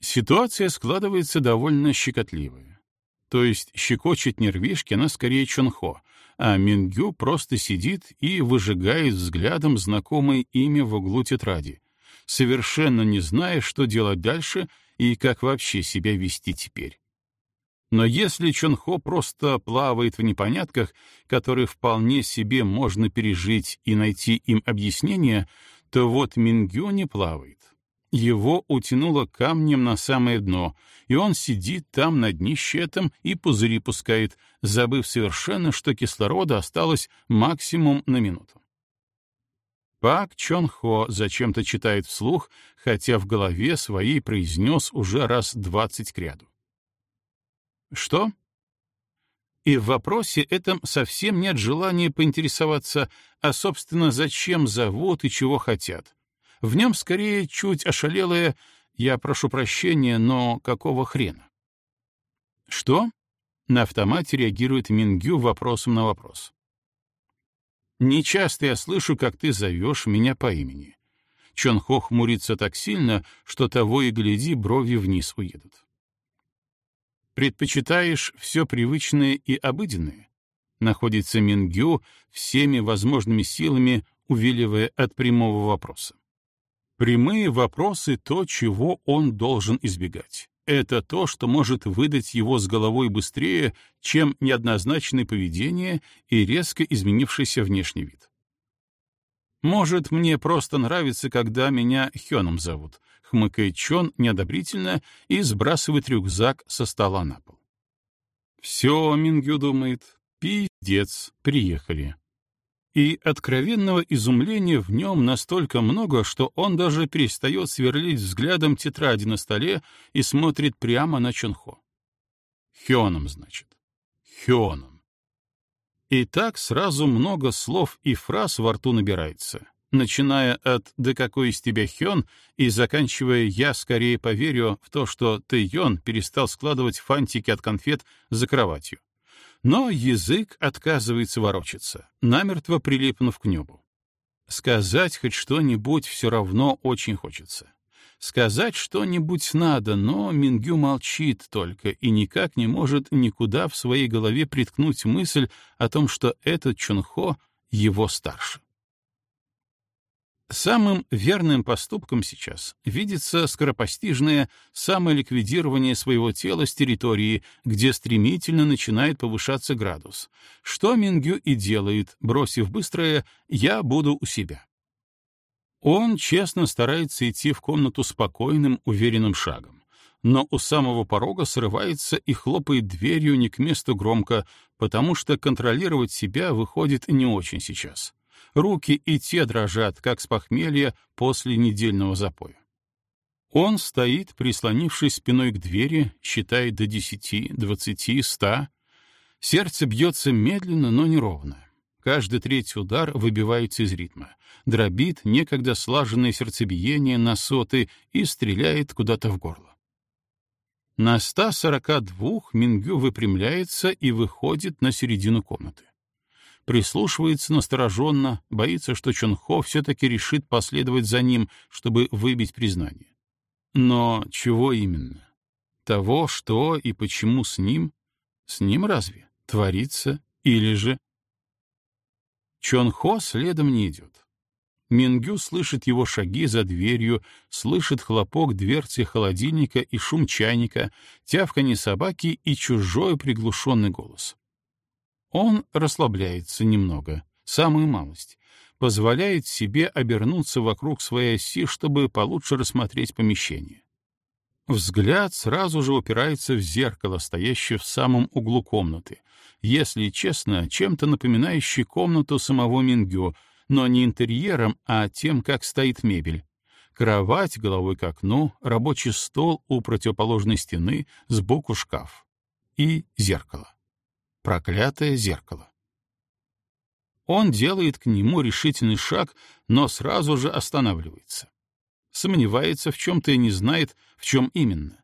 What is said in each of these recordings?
Ситуация складывается довольно щекотливая. То есть щекочет нервишки она скорее Чонхо, а Мингю просто сидит и выжигает взглядом знакомое имя в углу тетради, совершенно не зная, что делать дальше и как вообще себя вести теперь. Но если Чонхо просто плавает в непонятках, которые вполне себе можно пережить и найти им объяснение, то вот Мингю не плавает. Его утянуло камнем на самое дно, и он сидит там на днище этом и пузыри пускает, забыв совершенно, что кислорода осталось максимум на минуту. Пак Чон Хо зачем-то читает вслух, хотя в голове своей произнес уже раз двадцать к ряду. Что? И в вопросе этом совсем нет желания поинтересоваться, а, собственно, зачем зовут и чего хотят. В нем скорее чуть ошалелое «я прошу прощения, но какого хрена?» «Что?» — на автомате реагирует Мингю вопросом на вопрос. «Нечасто я слышу, как ты зовешь меня по имени». Чон Хо хмурится так сильно, что того и гляди, брови вниз уедут. Предпочитаешь все привычное и обыденное? Находится Мингю всеми возможными силами, увиливая от прямого вопроса. Прямые вопросы — то, чего он должен избегать. Это то, что может выдать его с головой быстрее, чем неоднозначное поведение и резко изменившийся внешний вид. «Может, мне просто нравится, когда меня Хёном зовут», — хмыкает Чон неодобрительно и сбрасывает рюкзак со стола на пол. «Все», — Мингю думает, — «пиздец, приехали». И откровенного изумления в нем настолько много, что он даже перестает сверлить взглядом тетради на столе и смотрит прямо на Чонхо. Хёном, значит. Хёном. И так сразу много слов и фраз во рту набирается, начиная от «да какой из тебя Хён» и заканчивая «я скорее поверю в то, что ты, Йон, перестал складывать фантики от конфет за кроватью». Но язык отказывается ворочаться, намертво прилипнув к небу. Сказать хоть что-нибудь все равно очень хочется. Сказать что-нибудь надо, но Мингю молчит только и никак не может никуда в своей голове приткнуть мысль о том, что этот Чунхо его старше. Самым верным поступком сейчас видится скоропостижное самоликвидирование своего тела с территории, где стремительно начинает повышаться градус, что Мингю и делает, бросив быстрое «я буду у себя». Он честно старается идти в комнату спокойным, уверенным шагом, но у самого порога срывается и хлопает дверью не к месту громко, потому что контролировать себя выходит не очень сейчас. Руки и те дрожат, как с похмелья после недельного запоя. Он стоит, прислонившись спиной к двери, считает до десяти, двадцати, ста. Сердце бьется медленно, но неровно. Каждый третий удар выбивается из ритма, дробит некогда слаженное сердцебиение на соты и стреляет куда-то в горло. На 142 Мингю выпрямляется и выходит на середину комнаты. Прислушивается настороженно, боится, что Чонхо все-таки решит последовать за ним, чтобы выбить признание. Но чего именно? Того, что и почему с ним? С ним разве? Творится? Или же Чон Хо следом не идет. Мингю слышит его шаги за дверью, слышит хлопок дверцы холодильника и шум чайника, тявканье собаки и чужой приглушенный голос. Он расслабляется немного, самую малость, позволяет себе обернуться вокруг своей оси, чтобы получше рассмотреть помещение. Взгляд сразу же упирается в зеркало, стоящее в самом углу комнаты. Если честно, чем-то напоминающее комнату самого Мингю, но не интерьером, а тем, как стоит мебель. Кровать головой к окну, рабочий стол у противоположной стены, сбоку шкаф. И зеркало. Проклятое зеркало. Он делает к нему решительный шаг, но сразу же останавливается сомневается в чем-то и не знает, в чем именно.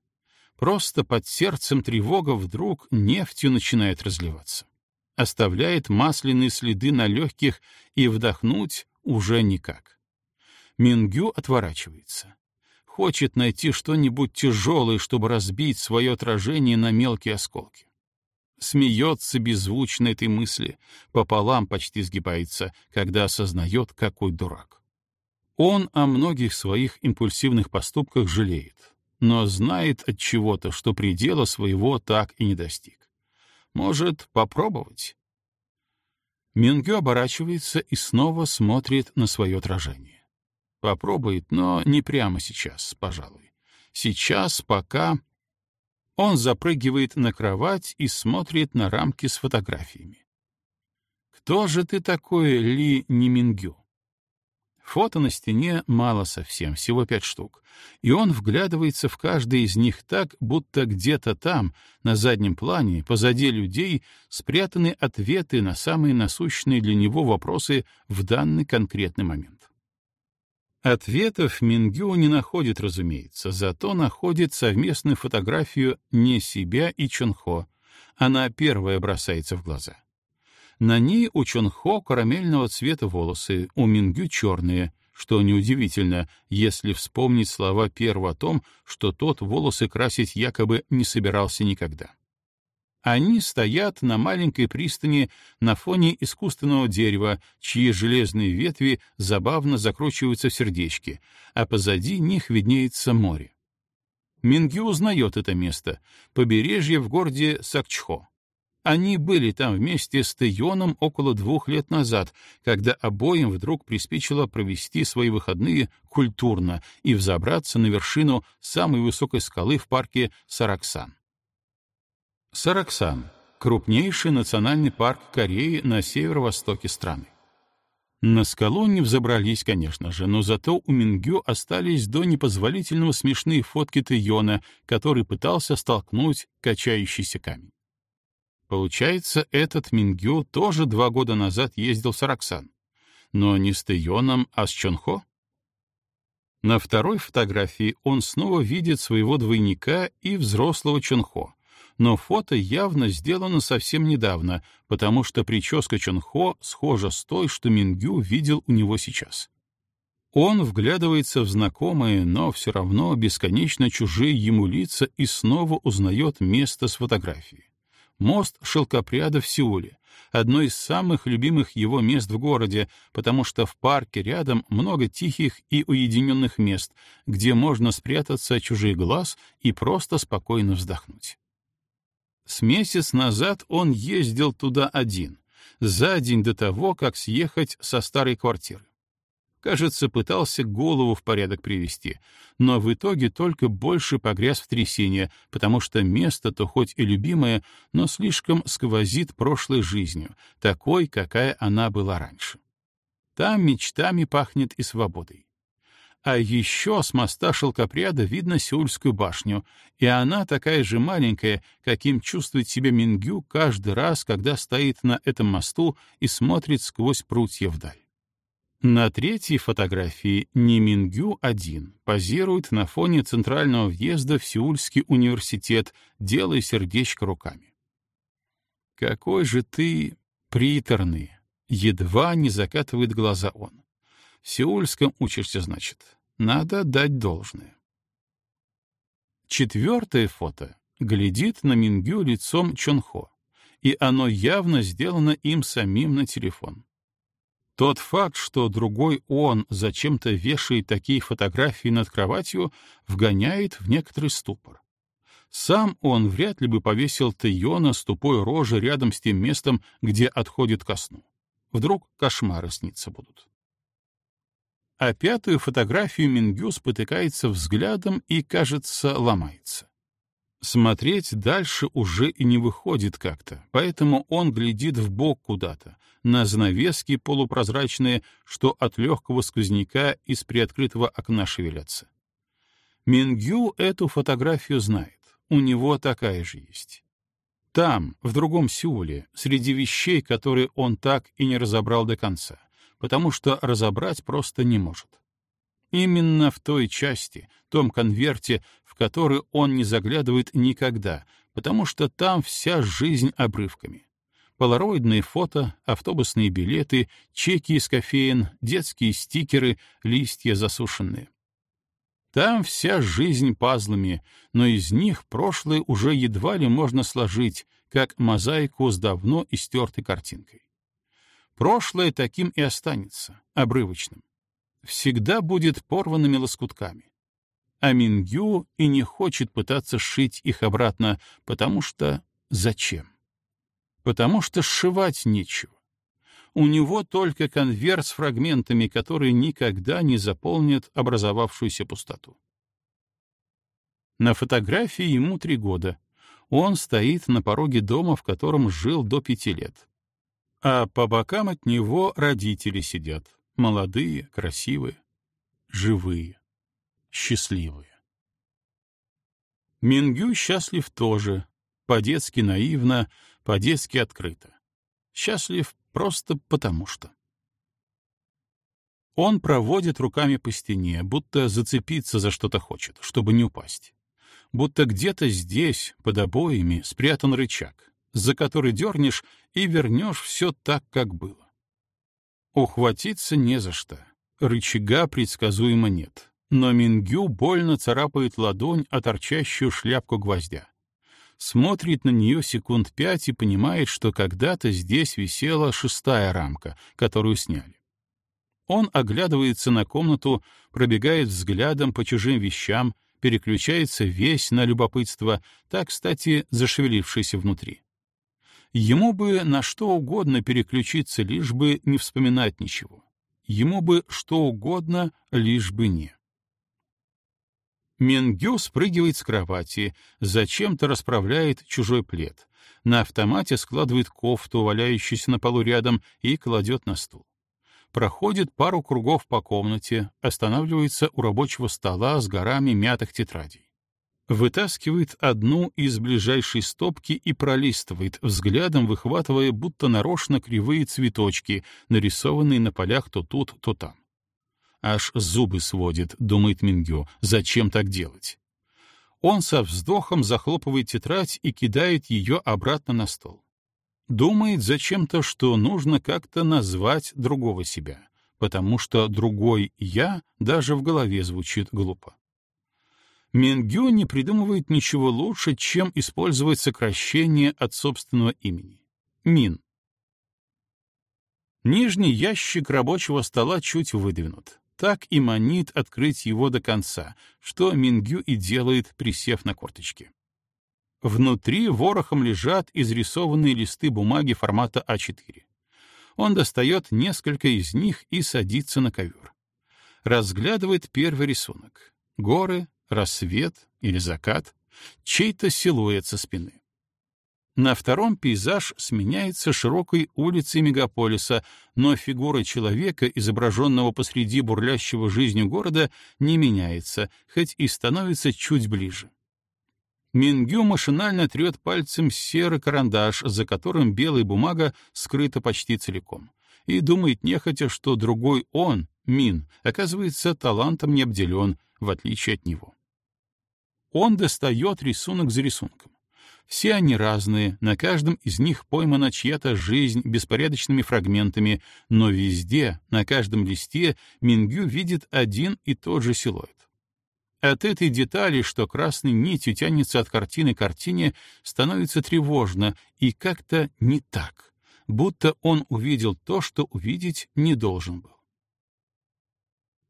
Просто под сердцем тревога вдруг нефтью начинает разливаться. Оставляет масляные следы на легких, и вдохнуть уже никак. Мингю отворачивается. хочет найти что-нибудь тяжелое, чтобы разбить свое отражение на мелкие осколки. Смеется беззвучно этой мысли, пополам почти сгибается, когда осознает, какой дурак. Он о многих своих импульсивных поступках жалеет, но знает от чего-то, что предела своего так и не достиг. Может, попробовать? Мингю оборачивается и снова смотрит на свое отражение. Попробует, но не прямо сейчас, пожалуй. Сейчас, пока... Он запрыгивает на кровать и смотрит на рамки с фотографиями. «Кто же ты такой, Ли Нимингю?» Фото на стене мало совсем, всего пять штук, и он вглядывается в каждый из них так, будто где-то там, на заднем плане, позади людей, спрятаны ответы на самые насущные для него вопросы в данный конкретный момент. Ответов Мингю не находит, разумеется, зато находит совместную фотографию не себя и Чонхо. Она первая бросается в глаза. На ней у Чонхо карамельного цвета волосы, у Мингю черные, что неудивительно, если вспомнить слова первого о том, что тот волосы красить якобы не собирался никогда. Они стоят на маленькой пристани на фоне искусственного дерева, чьи железные ветви забавно закручиваются в сердечки, а позади них виднеется море. Минги узнает это место — побережье в городе Сакчхо. Они были там вместе с Тэйоном около двух лет назад, когда обоим вдруг приспичило провести свои выходные культурно и взобраться на вершину самой высокой скалы в парке Сараксан. Сараксан — крупнейший национальный парк Кореи на северо-востоке страны. На скалу не взобрались, конечно же, но зато у Мингю остались до непозволительного смешные фотки Тэйона, который пытался столкнуть качающийся камень. Получается, этот Мингю тоже два года назад ездил в Сараксан. Но не с Тэйоном, а с Чонхо? На второй фотографии он снова видит своего двойника и взрослого Чонхо, но фото явно сделано совсем недавно, потому что прическа Чонхо схожа с той, что Мингю видел у него сейчас. Он вглядывается в знакомые, но все равно бесконечно чужие ему лица и снова узнает место с фотографии. Мост шелкопряда в Сеуле, одно из самых любимых его мест в городе, потому что в парке рядом много тихих и уединенных мест, где можно спрятаться от чужих глаз и просто спокойно вздохнуть. С месяц назад он ездил туда один, за день до того, как съехать со старой квартиры. Кажется, пытался голову в порядок привести, но в итоге только больше погряз в трясине, потому что место-то хоть и любимое, но слишком сквозит прошлой жизнью, такой, какая она была раньше. Там мечтами пахнет и свободой. А еще с моста шелкопряда видно Сеульскую башню, и она такая же маленькая, каким чувствует себя Мингю каждый раз, когда стоит на этом мосту и смотрит сквозь прутья вдаль. На третьей фотографии не Мингю один, позирует на фоне центрального въезда в Сеульский университет, делая сердечко руками. «Какой же ты приторный!» — едва не закатывает глаза он. Сеульском учишься, значит. Надо дать должное. Четвертое фото глядит на Мингю лицом Чонхо, и оно явно сделано им самим на телефон. Тот факт, что другой он зачем-то вешает такие фотографии над кроватью, вгоняет в некоторый ступор. Сам он вряд ли бы повесил Тейона с тупой рожей рядом с тем местом, где отходит ко сну. Вдруг кошмары снится будут а пятую фотографию Мингю спотыкается взглядом и, кажется, ломается. Смотреть дальше уже и не выходит как-то, поэтому он глядит в бок куда-то, на занавески полупрозрачные, что от легкого сквозняка из приоткрытого окна шевелятся. Мингю эту фотографию знает, у него такая же есть. Там, в другом Сеуле, среди вещей, которые он так и не разобрал до конца потому что разобрать просто не может. Именно в той части, том конверте, в который он не заглядывает никогда, потому что там вся жизнь обрывками. Полароидные фото, автобусные билеты, чеки из кофеин, детские стикеры, листья засушенные. Там вся жизнь пазлами, но из них прошлое уже едва ли можно сложить, как мозаику с давно истертой картинкой. Прошлое таким и останется, обрывочным. Всегда будет порванными лоскутками. А Мингю и не хочет пытаться сшить их обратно, потому что зачем? Потому что сшивать нечего. У него только конверт с фрагментами, которые никогда не заполнят образовавшуюся пустоту. На фотографии ему три года. Он стоит на пороге дома, в котором жил до пяти лет. А по бокам от него родители сидят. Молодые, красивые, живые, счастливые. Мингю счастлив тоже, по-детски наивно, по-детски открыто. Счастлив Просто потому что. Он проводит руками по стене, будто зацепиться за что-то хочет, чтобы не упасть. Будто где-то здесь, под обоями, спрятан рычаг, за который дернешь и вернешь все так, как было. Ухватиться не за что. Рычага предсказуемо нет. Но Мингю больно царапает ладонь о торчащую шляпку гвоздя смотрит на нее секунд пять и понимает, что когда-то здесь висела шестая рамка, которую сняли. Он оглядывается на комнату, пробегает взглядом по чужим вещам, переключается весь на любопытство, так, кстати, зашевелившееся внутри. Ему бы на что угодно переключиться, лишь бы не вспоминать ничего. Ему бы что угодно, лишь бы не. Менгю спрыгивает с кровати, зачем-то расправляет чужой плед. На автомате складывает кофту, валяющуюся на полу рядом, и кладет на стул. Проходит пару кругов по комнате, останавливается у рабочего стола с горами мятых тетрадей. Вытаскивает одну из ближайшей стопки и пролистывает, взглядом выхватывая будто нарочно кривые цветочки, нарисованные на полях то тут, то там. Аж зубы сводит, думает Мингю. Зачем так делать? Он со вздохом захлопывает тетрадь и кидает ее обратно на стол. Думает зачем-то, что нужно как-то назвать другого себя, потому что другой «я» даже в голове звучит глупо. Мингю не придумывает ничего лучше, чем использовать сокращение от собственного имени. Мин. Нижний ящик рабочего стола чуть выдвинут так и манит открыть его до конца, что Мингю и делает, присев на корточки. Внутри ворохом лежат изрисованные листы бумаги формата А4. Он достает несколько из них и садится на ковер. Разглядывает первый рисунок. Горы, рассвет или закат, чей-то силуэт со спины. На втором пейзаж сменяется широкой улицей мегаполиса, но фигура человека, изображенного посреди бурлящего жизнью города, не меняется, хоть и становится чуть ближе. Мингю машинально трет пальцем серый карандаш, за которым белая бумага скрыта почти целиком, и думает нехотя, что другой он, Мин, оказывается талантом не обделен, в отличие от него. Он достает рисунок за рисунком. Все они разные, на каждом из них поймана чья-то жизнь беспорядочными фрагментами, но везде, на каждом листе, Мингю видит один и тот же силуэт. От этой детали, что красной нитью тянется от картины к картине, становится тревожно и как-то не так, будто он увидел то, что увидеть не должен был.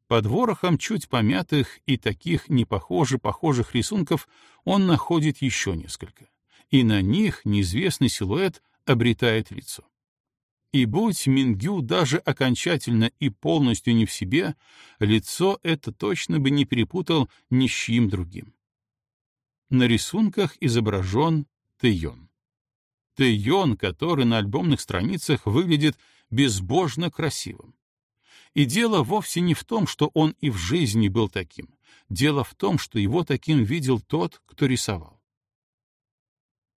Под ворохом чуть помятых и таких непохоже похожих рисунков он находит еще несколько и на них неизвестный силуэт обретает лицо. И будь Мингю даже окончательно и полностью не в себе, лицо это точно бы не перепутал ни с чьим другим. На рисунках изображен Тэйон. Тэйон, который на альбомных страницах выглядит безбожно красивым. И дело вовсе не в том, что он и в жизни был таким. Дело в том, что его таким видел тот, кто рисовал.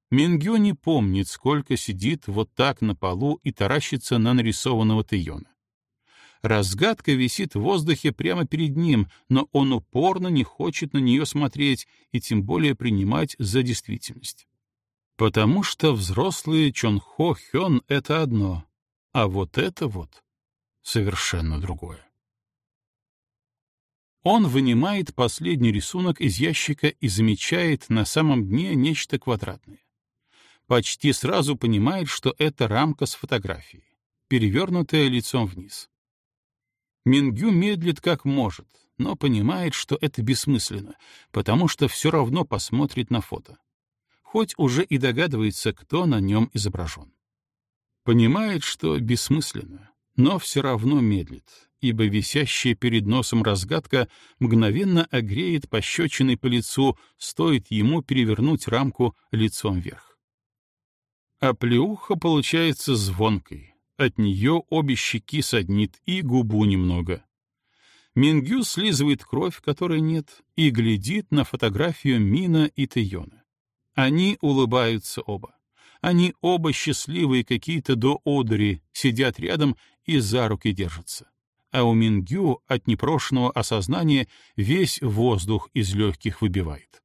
Мингю не помнит, сколько сидит вот так на полу и таращится на нарисованного Тэйона. Разгадка висит в воздухе прямо перед ним, но он упорно не хочет на нее смотреть и тем более принимать за действительность. Потому что взрослый Чонхо Хён — это одно, а вот это вот совершенно другое. Он вынимает последний рисунок из ящика и замечает на самом дне нечто квадратное. Почти сразу понимает, что это рамка с фотографией, перевернутая лицом вниз. Мингю медлит как может, но понимает, что это бессмысленно, потому что все равно посмотрит на фото. Хоть уже и догадывается, кто на нем изображен. Понимает, что бессмысленно, но все равно медлит, ибо висящая перед носом разгадка мгновенно огреет пощечиной по лицу, стоит ему перевернуть рамку лицом вверх. А плеуха получается звонкой, от нее обе щеки соднит и губу немного. Мингю слизывает кровь, которой нет, и глядит на фотографию Мина и Тэйона. Они улыбаются оба. Они оба счастливые какие-то до одури, сидят рядом и за руки держатся. А у Мингю от непрошенного осознания весь воздух из легких выбивает.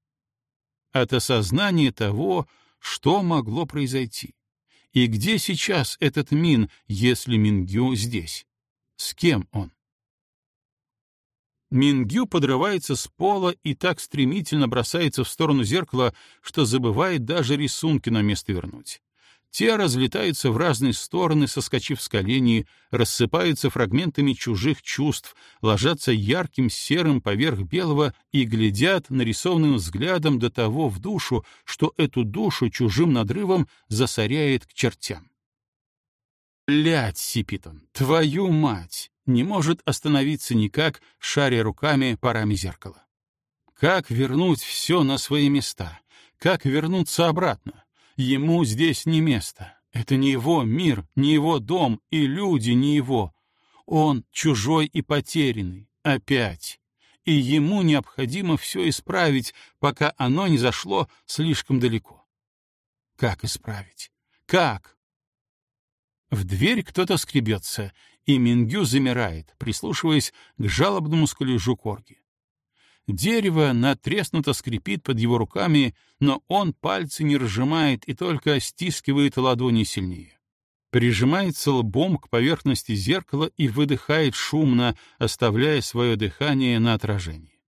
От осознания того, что могло произойти. И где сейчас этот Мин, если Мингю здесь? С кем он? Мингю подрывается с пола и так стремительно бросается в сторону зеркала, что забывает даже рисунки на место вернуть. Те разлетаются в разные стороны, соскочив с коленей, рассыпаются фрагментами чужих чувств, ложатся ярким серым поверх белого и глядят нарисованным взглядом до того в душу, что эту душу чужим надрывом засоряет к чертям. «Блядь, Сипитон, твою мать!» не может остановиться никак, шаря руками парами зеркала. Как вернуть все на свои места? Как вернуться обратно? Ему здесь не место. Это не его мир, не его дом, и люди не его. Он чужой и потерянный. Опять. И ему необходимо все исправить, пока оно не зашло слишком далеко. Как исправить? Как? В дверь кто-то скребется, и Мингю замирает, прислушиваясь к жалобному скулежу корги. Дерево натреснуто скрипит под его руками, но он пальцы не разжимает и только стискивает ладони сильнее. Прижимается лбом к поверхности зеркала и выдыхает шумно, оставляя свое дыхание на отражении.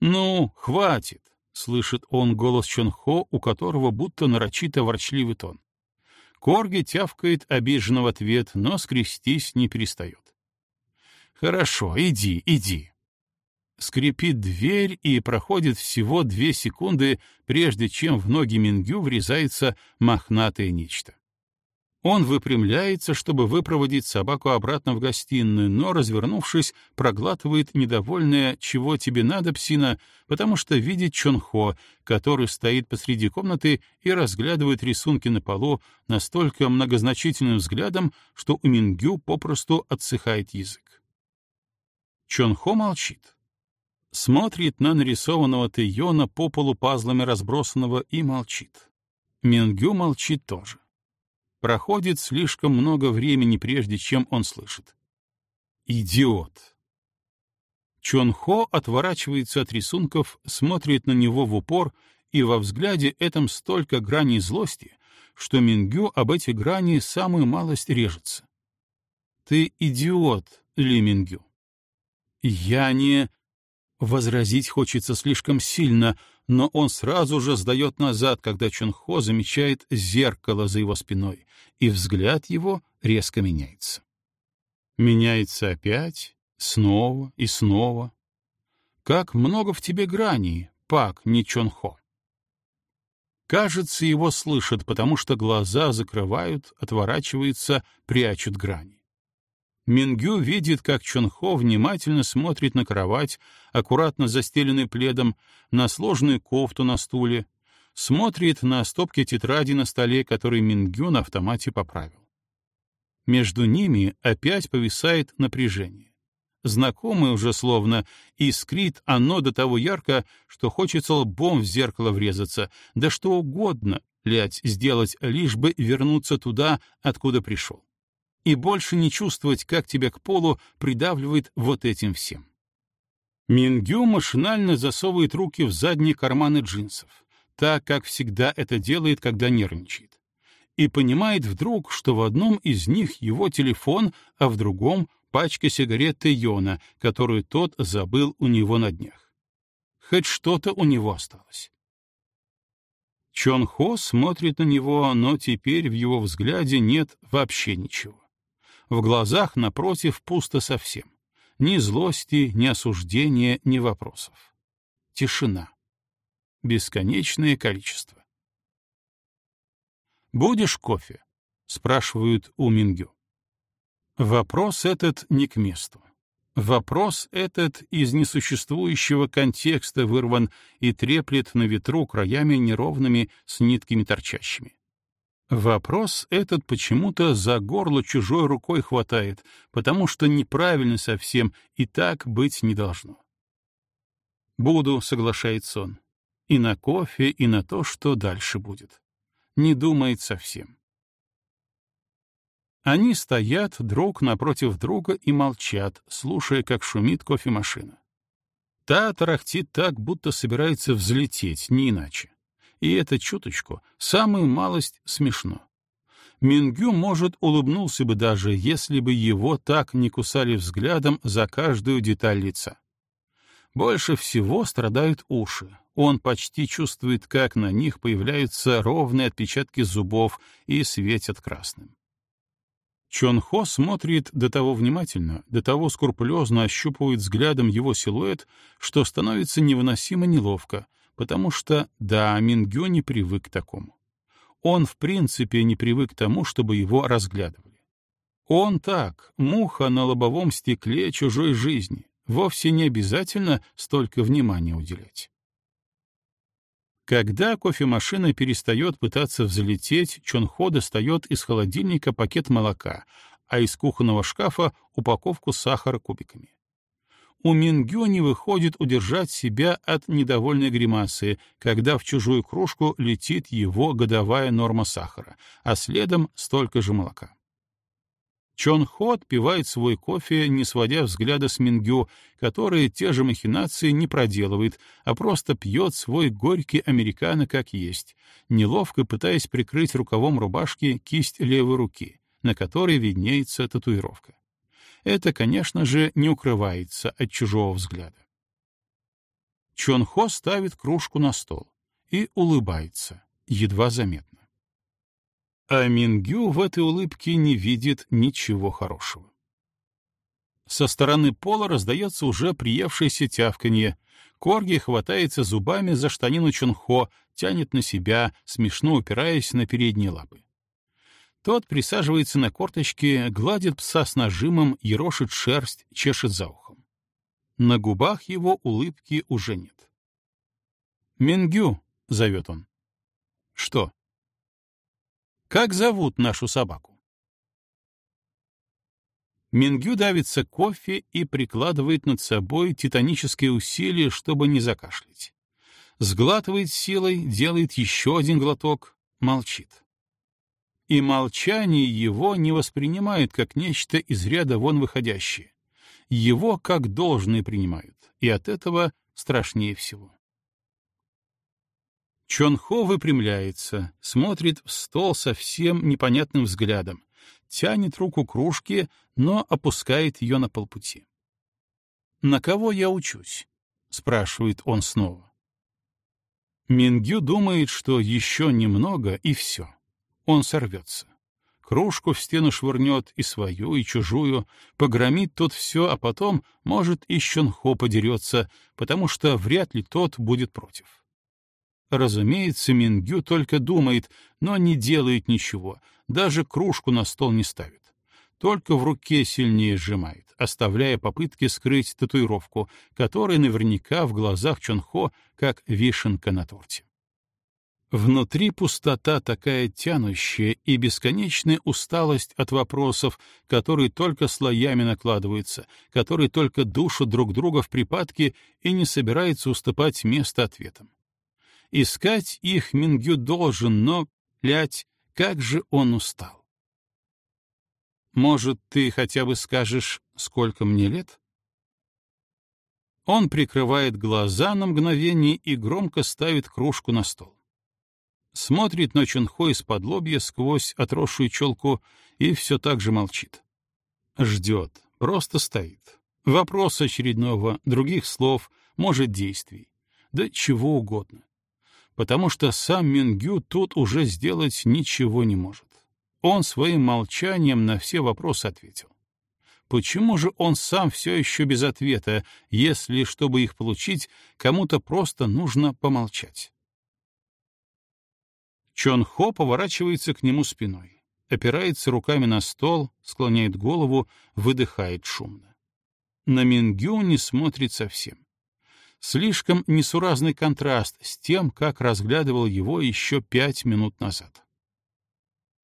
«Ну, хватит!» — слышит он голос Чонхо, у которого будто нарочито ворчливый тон. Корги тявкает обиженно в ответ, но скрестись не перестает. «Хорошо, иди, иди». Скрипит дверь, и проходит всего две секунды, прежде чем в ноги Мингю врезается мохнатое нечто. Он выпрямляется, чтобы выпроводить собаку обратно в гостиную, но, развернувшись, проглатывает недовольное «чего тебе надо, псина», потому что видит Чонхо, который стоит посреди комнаты и разглядывает рисунки на полу настолько многозначительным взглядом, что у Мингю попросту отсыхает язык. Чонхо молчит. Смотрит на нарисованного Тэйона по полу пазлами разбросанного и молчит. Мингю молчит тоже. Проходит слишком много времени, прежде чем он слышит. Идиот. Чон Хо отворачивается от рисунков, смотрит на него в упор, и во взгляде этом столько граней злости, что Мингю об эти грани самую малость режется. «Ты идиот, Ли Мингю». «Я не...» Возразить хочется слишком сильно, но он сразу же сдает назад, когда Чунхо замечает зеркало за его спиной, и взгляд его резко меняется. Меняется опять, снова и снова. Как много в тебе граней, Пак не Чонхо. Кажется, его слышат, потому что глаза закрывают, отворачиваются, прячут грани. Мингю видит, как Чонхо внимательно смотрит на кровать, аккуратно застеленную пледом, на сложную кофту на стуле, смотрит на стопки тетради на столе, которые Мингю на автомате поправил. Между ними опять повисает напряжение. Знакомое уже словно, искрит оно до того ярко, что хочется лбом в зеркало врезаться, да что угодно, лять, сделать, лишь бы вернуться туда, откуда пришел и больше не чувствовать, как тебя к полу придавливает вот этим всем. Мингю машинально засовывает руки в задние карманы джинсов, так, как всегда это делает, когда нервничает, и понимает вдруг, что в одном из них его телефон, а в другом — пачка сигарет Йона, которую тот забыл у него на днях. Хоть что-то у него осталось. Чон Хо смотрит на него, но теперь в его взгляде нет вообще ничего. В глазах, напротив, пусто совсем. Ни злости, ни осуждения, ни вопросов. Тишина. Бесконечное количество. «Будешь кофе?» — спрашивают у Мингю. Вопрос этот не к месту. Вопрос этот из несуществующего контекста вырван и треплет на ветру краями неровными с нитками торчащими. Вопрос этот почему-то за горло чужой рукой хватает, потому что неправильно совсем и так быть не должно. «Буду», — соглашается он, — «и на кофе, и на то, что дальше будет». Не думает совсем. Они стоят друг напротив друга и молчат, слушая, как шумит кофемашина. Та тарахтит так, будто собирается взлететь, не иначе. И это чуточку, самую малость, смешно. Мингю, может, улыбнулся бы даже, если бы его так не кусали взглядом за каждую деталь лица. Больше всего страдают уши. Он почти чувствует, как на них появляются ровные отпечатки зубов и светят красным. Чон Хо смотрит до того внимательно, до того скрупулезно ощупывает взглядом его силуэт, что становится невыносимо неловко, потому что, да, Мингё не привык к такому. Он в принципе не привык к тому, чтобы его разглядывали. Он так, муха на лобовом стекле чужой жизни, вовсе не обязательно столько внимания уделять. Когда кофемашина перестает пытаться взлететь, Чонхо достает из холодильника пакет молока, а из кухонного шкафа — упаковку сахара кубиками. У Мингю не выходит удержать себя от недовольной гримасы, когда в чужую кружку летит его годовая норма сахара, а следом столько же молока. Чон Хо отпивает свой кофе, не сводя взгляда с Мингю, который те же махинации не проделывает, а просто пьет свой горький американо как есть, неловко пытаясь прикрыть рукавом рубашки кисть левой руки, на которой виднеется татуировка. Это, конечно же, не укрывается от чужого взгляда. Чон Хо ставит кружку на стол и улыбается, едва заметно. А Мингю в этой улыбке не видит ничего хорошего. Со стороны пола раздается уже приевшееся тявканье. Корги хватается зубами за штанину Чунхо, тянет на себя, смешно упираясь на передние лапы. Тот присаживается на корточки, гладит пса с нажимом, ерошит шерсть, чешет за ухом. На губах его улыбки уже нет. «Мингю», — зовет он. «Что?» Как зовут нашу собаку? Мингю давится кофе и прикладывает над собой титанические усилия, чтобы не закашлять. Сглатывает силой, делает еще один глоток, молчит. И молчание его не воспринимают как нечто из ряда вон выходящее. Его как должное принимают, и от этого страшнее всего. Чонхо выпрямляется, смотрит в стол совсем непонятным взглядом, тянет руку к кружке, но опускает ее на полпути. «На кого я учусь?» — спрашивает он снова. Мингю думает, что еще немного, и все. Он сорвется. Кружку в стену швырнет и свою, и чужую, погромит тут все, а потом, может, и Чонхо подерется, потому что вряд ли тот будет против. Разумеется, Мингю только думает, но не делает ничего, даже кружку на стол не ставит. Только в руке сильнее сжимает, оставляя попытки скрыть татуировку, которая наверняка в глазах Чонхо как вишенка на торте. Внутри пустота такая тянущая и бесконечная усталость от вопросов, которые только слоями накладываются, которые только душат друг друга в припадке и не собираются уступать место ответам. Искать их Мингю должен, но, блядь, как же он устал. Может, ты хотя бы скажешь, сколько мне лет? Он прикрывает глаза на мгновение и громко ставит кружку на стол. Смотрит на Чунхо из-под лобья сквозь отросшую челку и все так же молчит. Ждет, Просто стоит. Вопрос очередного, других слов, может, действий. Да чего угодно. Потому что сам Мингю тут уже сделать ничего не может. Он своим молчанием на все вопросы ответил. Почему же он сам все еще без ответа, если, чтобы их получить, кому-то просто нужно помолчать? Чон Хо поворачивается к нему спиной, опирается руками на стол, склоняет голову, выдыхает шумно. На Мингю не смотрит совсем. Слишком несуразный контраст с тем, как разглядывал его еще пять минут назад.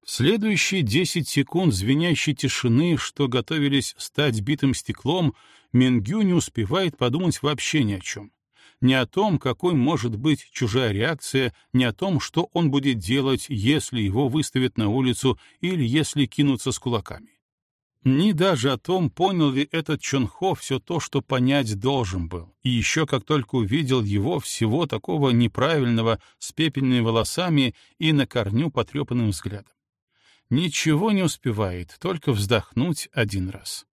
В следующие десять секунд звенящей тишины, что готовились стать битым стеклом, Мингю не успевает подумать вообще ни о чем. Ни о том, какой может быть чужая реакция, ни о том, что он будет делать, если его выставят на улицу или если кинутся с кулаками. Ни даже о том, понял ли этот Чонхо все то, что понять должен был, и еще как только увидел его всего такого неправильного, с пепельными волосами и на корню потрепанным взглядом. Ничего не успевает, только вздохнуть один раз.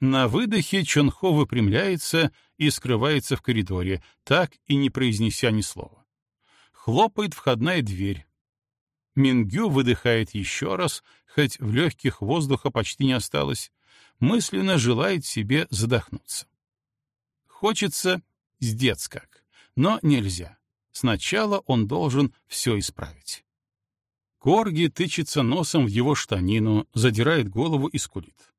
На выдохе Чонхо выпрямляется и скрывается в коридоре, так и не произнеся ни слова. Хлопает входная дверь. Мингю выдыхает еще раз, хоть в легких воздуха почти не осталось, мысленно желает себе задохнуться. Хочется сдец как, но нельзя. Сначала он должен все исправить. Корги тычется носом в его штанину, задирает голову и скулит.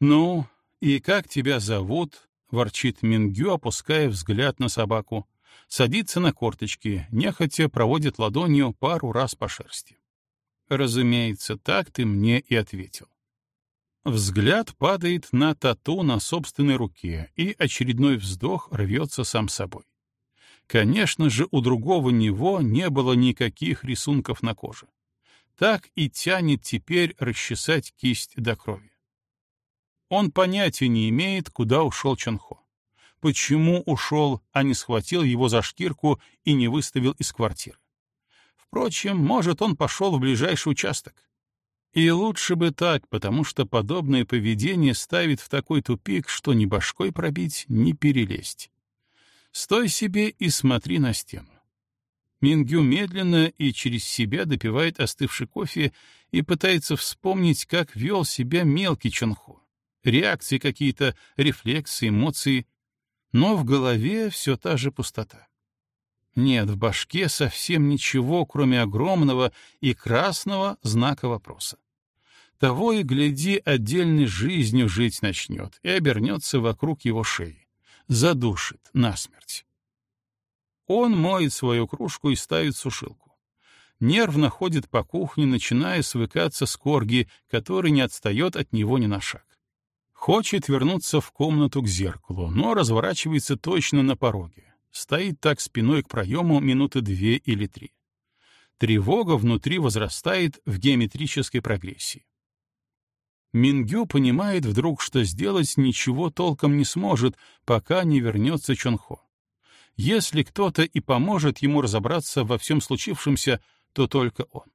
«Ну, и как тебя зовут?» — ворчит Мингю, опуская взгляд на собаку. Садится на корточки, нехотя проводит ладонью пару раз по шерсти. «Разумеется, так ты мне и ответил». Взгляд падает на тату на собственной руке, и очередной вздох рвется сам собой. Конечно же, у другого него не было никаких рисунков на коже. Так и тянет теперь расчесать кисть до крови. Он понятия не имеет, куда ушел Чонхо. Почему ушел, а не схватил его за шкирку и не выставил из квартиры. Впрочем, может, он пошел в ближайший участок. И лучше бы так, потому что подобное поведение ставит в такой тупик, что ни башкой пробить, ни перелезть. Стой себе и смотри на стену. Мингю медленно и через себя допивает остывший кофе и пытается вспомнить, как вел себя мелкий Чонхо. Реакции какие-то, рефлексы, эмоции. Но в голове все та же пустота. Нет, в башке совсем ничего, кроме огромного и красного знака вопроса. Того и гляди, отдельной жизнью жить начнет и обернется вокруг его шеи задушит насмерть. Он моет свою кружку и ставит сушилку. Нервно ходит по кухне, начиная свыкаться с Корги, который не отстает от него ни на шаг. Хочет вернуться в комнату к зеркалу, но разворачивается точно на пороге. Стоит так спиной к проему минуты две или три. Тревога внутри возрастает в геометрической прогрессии. Мингю понимает вдруг, что сделать ничего толком не сможет, пока не вернется Чонхо. Если кто-то и поможет ему разобраться во всем случившемся, то только он.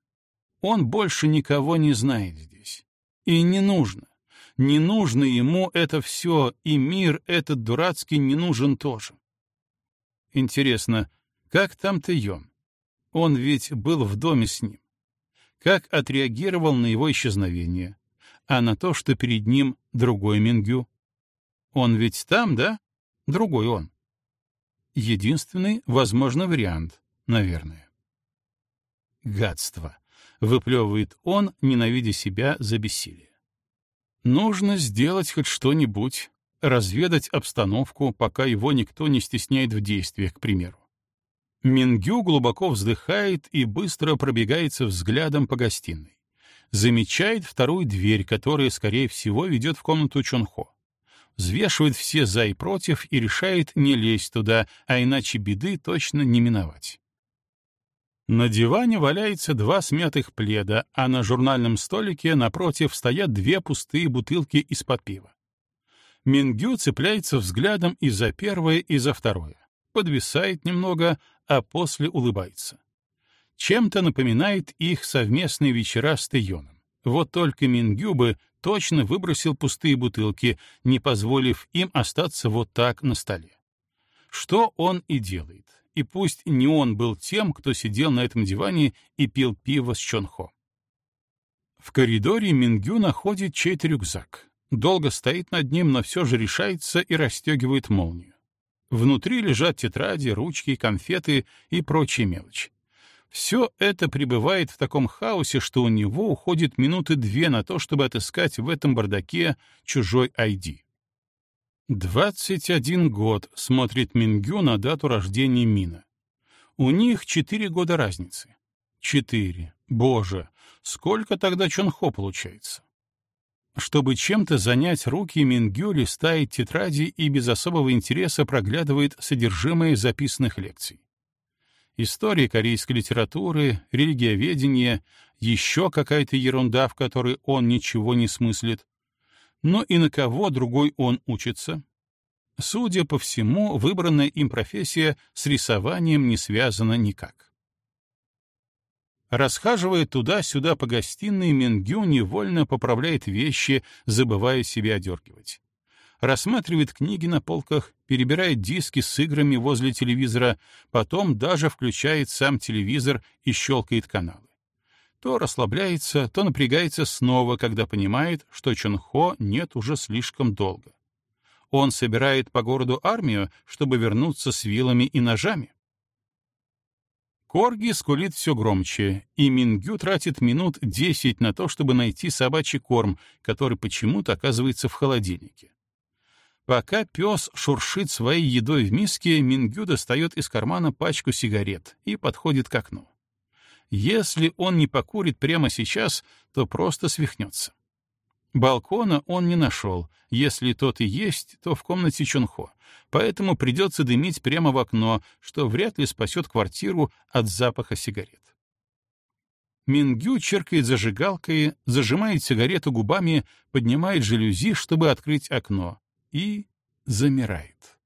Он больше никого не знает здесь. И не нужно. Не нужно ему это все, и мир этот дурацкий не нужен тоже. Интересно, как там Тэйон? Он ведь был в доме с ним. Как отреагировал на его исчезновение? а на то, что перед ним другой Мингю. Он ведь там, да? Другой он. Единственный возможный вариант, наверное. Гадство. Выплевывает он, ненавидя себя за бессилие. Нужно сделать хоть что-нибудь, разведать обстановку, пока его никто не стесняет в действиях, к примеру. Мингю глубоко вздыхает и быстро пробегается взглядом по гостиной замечает вторую дверь, которая, скорее всего, ведет в комнату Чонхо. Взвешивает все за и против и решает не лезть туда, а иначе беды точно не миновать. На диване валяется два смятых пледа, а на журнальном столике напротив стоят две пустые бутылки из-под пива. Мингю цепляется взглядом и за первое, и за второе. Подвисает немного, а после улыбается чем-то напоминает их совместные вечера с Тэйоном. Вот только Мингю бы точно выбросил пустые бутылки, не позволив им остаться вот так на столе. Что он и делает. И пусть не он был тем, кто сидел на этом диване и пил пиво с Чонхо. В коридоре Мингю находит чей-то рюкзак. Долго стоит над ним, но все же решается и расстегивает молнию. Внутри лежат тетради, ручки, конфеты и прочие мелочи. Все это пребывает в таком хаосе, что у него уходит минуты две на то, чтобы отыскать в этом бардаке чужой ID. 21 год смотрит Мингю на дату рождения Мина. У них четыре года разницы. Четыре. Боже, сколько тогда Чонхо получается? Чтобы чем-то занять руки, Мингю листает тетради и без особого интереса проглядывает содержимое записанных лекций история корейской литературы, религиоведение, еще какая-то ерунда, в которой он ничего не смыслит. Но и на кого другой он учится? Судя по всему, выбранная им профессия с рисованием не связана никак. Расхаживая туда-сюда по гостиной, Мингю невольно поправляет вещи, забывая себя одергивать рассматривает книги на полках, перебирает диски с играми возле телевизора, потом даже включает сам телевизор и щелкает каналы. То расслабляется, то напрягается снова, когда понимает, что Чонхо нет уже слишком долго. Он собирает по городу армию, чтобы вернуться с вилами и ножами. Корги скулит все громче, и Мингю тратит минут десять на то, чтобы найти собачий корм, который почему-то оказывается в холодильнике. Пока пес шуршит своей едой в миске, Мингю достает из кармана пачку сигарет и подходит к окну. Если он не покурит прямо сейчас, то просто свихнется. Балкона он не нашел. Если тот и есть, то в комнате Чунхо. Поэтому придется дымить прямо в окно, что вряд ли спасет квартиру от запаха сигарет. Мингю черкает зажигалкой, зажимает сигарету губами, поднимает жалюзи, чтобы открыть окно, и замирает.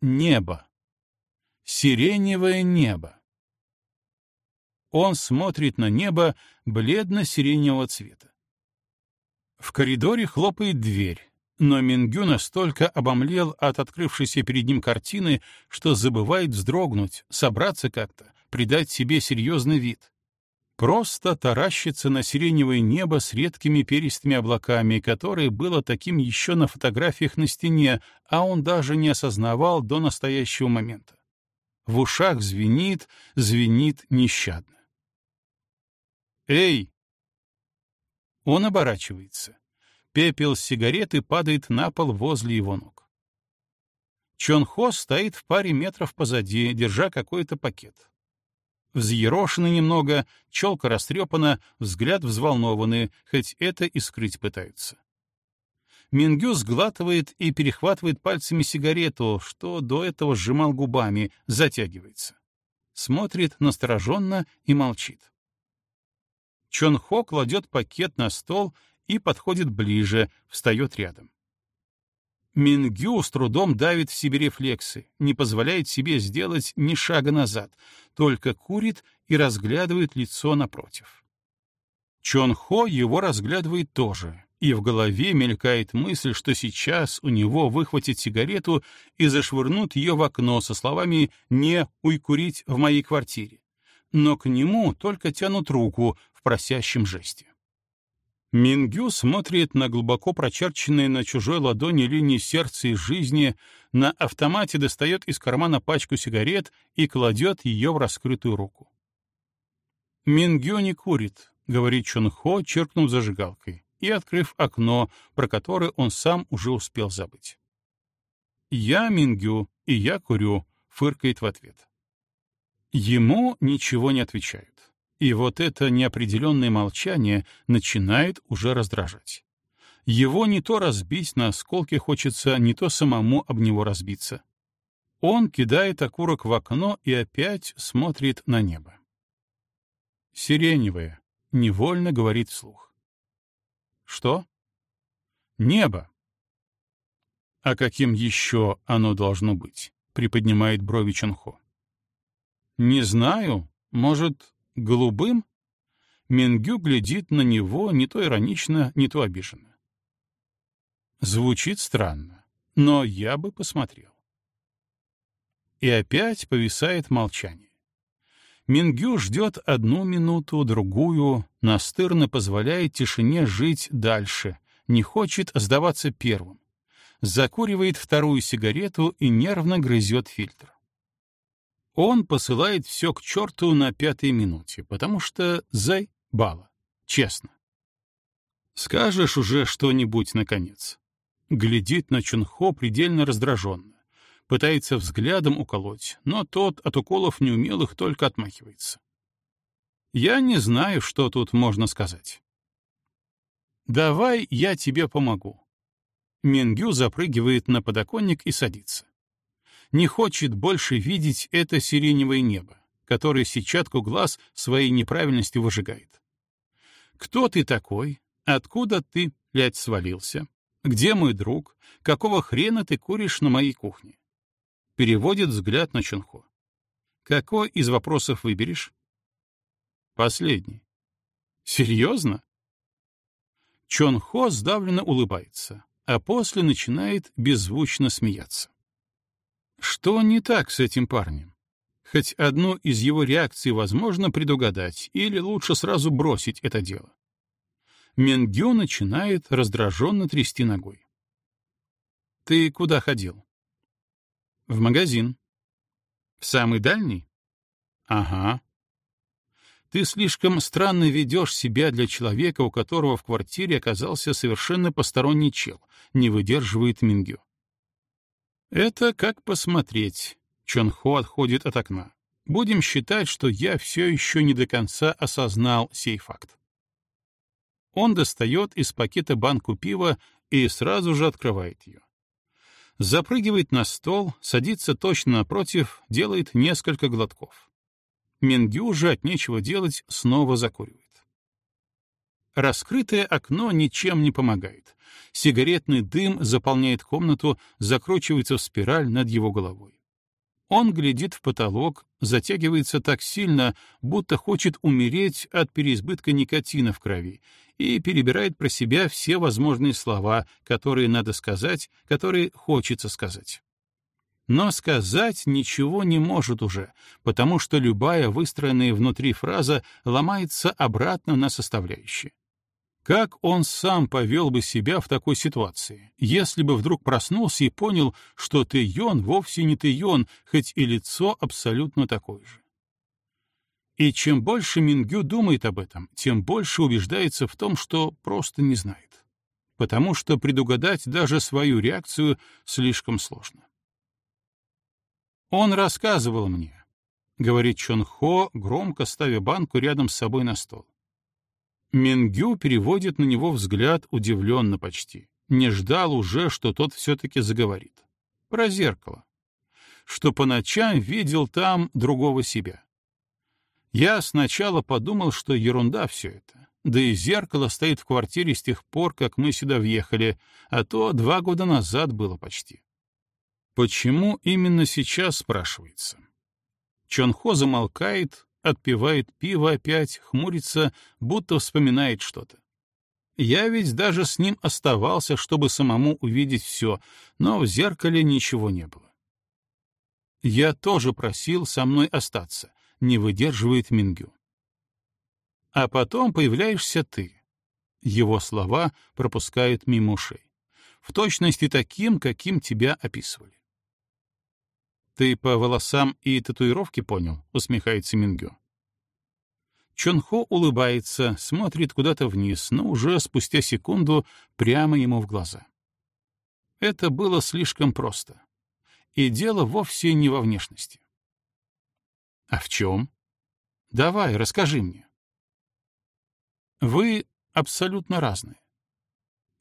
Небо. Сиреневое небо. Он смотрит на небо бледно-сиреневого цвета. В коридоре хлопает дверь, но Мингю настолько обомлел от открывшейся перед ним картины, что забывает вздрогнуть, собраться как-то, придать себе серьезный вид. Просто таращится на сиреневое небо с редкими перистыми облаками, которое было таким еще на фотографиях на стене, а он даже не осознавал до настоящего момента. В ушах звенит, звенит нещадно. «Эй!» Он оборачивается. Пепел с сигареты падает на пол возле его ног. Чон Хо стоит в паре метров позади, держа какой-то пакет взъерошены немного, челка растрепана, взгляд взволнованный, хоть это и скрыть пытаются. Мингю сглатывает и перехватывает пальцами сигарету, что до этого сжимал губами, затягивается. Смотрит настороженно и молчит. Чон Хо кладет пакет на стол и подходит ближе, встает рядом. Мингю с трудом давит в себе рефлексы, не позволяет себе сделать ни шага назад, только курит и разглядывает лицо напротив. Чон Хо его разглядывает тоже, и в голове мелькает мысль, что сейчас у него выхватит сигарету и зашвырнут ее в окно со словами «не уйкурить в моей квартире». Но к нему только тянут руку просящем жесте. Мингю смотрит на глубоко прочерченные на чужой ладони линии сердца и жизни, на автомате достает из кармана пачку сигарет и кладет ее в раскрытую руку. «Мингю не курит», — говорит Чунхо, черкнув зажигалкой и открыв окно, про которое он сам уже успел забыть. «Я Мингю, и я курю», — фыркает в ответ. Ему ничего не отвечают. И вот это неопределенное молчание начинает уже раздражать. Его не то разбить на осколки хочется, не то самому об него разбиться. Он кидает окурок в окно и опять смотрит на небо. «Сиреневое», — невольно говорит вслух. «Что?» «Небо». «А каким еще оно должно быть?» — приподнимает брови Чонхо. «Не знаю. Может, Голубым? Мингю глядит на него не то иронично, не то обиженно. Звучит странно, но я бы посмотрел. И опять повисает молчание. Мингю ждет одну минуту, другую, настырно позволяет тишине жить дальше, не хочет сдаваться первым. Закуривает вторую сигарету и нервно грызет фильтр. Он посылает все к черту на пятой минуте, потому что зай бала. Честно. Скажешь уже что-нибудь, наконец. Глядит на Чунхо предельно раздраженно. Пытается взглядом уколоть, но тот от уколов неумелых только отмахивается. Я не знаю, что тут можно сказать. «Давай я тебе помогу». Мингю запрыгивает на подоконник и садится. Не хочет больше видеть это сиреневое небо, которое сетчатку глаз своей неправильностью выжигает. Кто ты такой? Откуда ты, блядь, свалился? Где мой друг? Какого хрена ты куришь на моей кухне? Переводит взгляд на Чунхо. Какой из вопросов выберешь? Последний. Серьезно? Чонхо сдавленно улыбается, а после начинает беззвучно смеяться. Что не так с этим парнем? Хоть одну из его реакций возможно предугадать, или лучше сразу бросить это дело. Менгю начинает раздраженно трясти ногой. «Ты куда ходил?» «В магазин». «В самый дальний?» «Ага». «Ты слишком странно ведешь себя для человека, у которого в квартире оказался совершенно посторонний чел», — не выдерживает Мингю. «Это как посмотреть». Чон Хо отходит от окна. «Будем считать, что я все еще не до конца осознал сей факт». Он достает из пакета банку пива и сразу же открывает ее. Запрыгивает на стол, садится точно напротив, делает несколько глотков. Мингю же от нечего делать снова закуривает. Раскрытое окно ничем не помогает. Сигаретный дым заполняет комнату, закручивается в спираль над его головой. Он глядит в потолок, затягивается так сильно, будто хочет умереть от переизбытка никотина в крови, и перебирает про себя все возможные слова, которые надо сказать, которые хочется сказать. Но сказать ничего не может уже, потому что любая выстроенная внутри фраза ломается обратно на составляющие. Как он сам повел бы себя в такой ситуации, если бы вдруг проснулся и понял, что Тэйон вовсе не Тэйон, хоть и лицо абсолютно такое же? И чем больше Мингю думает об этом, тем больше убеждается в том, что просто не знает. Потому что предугадать даже свою реакцию слишком сложно. «Он рассказывал мне», — говорит Чон Хо, громко ставя банку рядом с собой на стол. Мингю переводит на него взгляд удивленно почти. Не ждал уже, что тот все-таки заговорит. Про зеркало. Что по ночам видел там другого себя. Я сначала подумал, что ерунда все это. Да и зеркало стоит в квартире с тех пор, как мы сюда въехали, а то два года назад было почти. Почему именно сейчас, спрашивается? Чонхо замолкает, отпивает пиво опять, хмурится, будто вспоминает что-то. Я ведь даже с ним оставался, чтобы самому увидеть все, но в зеркале ничего не было. Я тоже просил со мной остаться, не выдерживает Мингю. А потом появляешься ты. Его слова пропускают мимо ушей. В точности таким, каким тебя описывали. «Ты по волосам и татуировке понял?» — усмехается Мингю. Чонхо улыбается, смотрит куда-то вниз, но уже спустя секунду прямо ему в глаза. Это было слишком просто. И дело вовсе не во внешности. А в чем? Давай, расскажи мне. Вы абсолютно разные.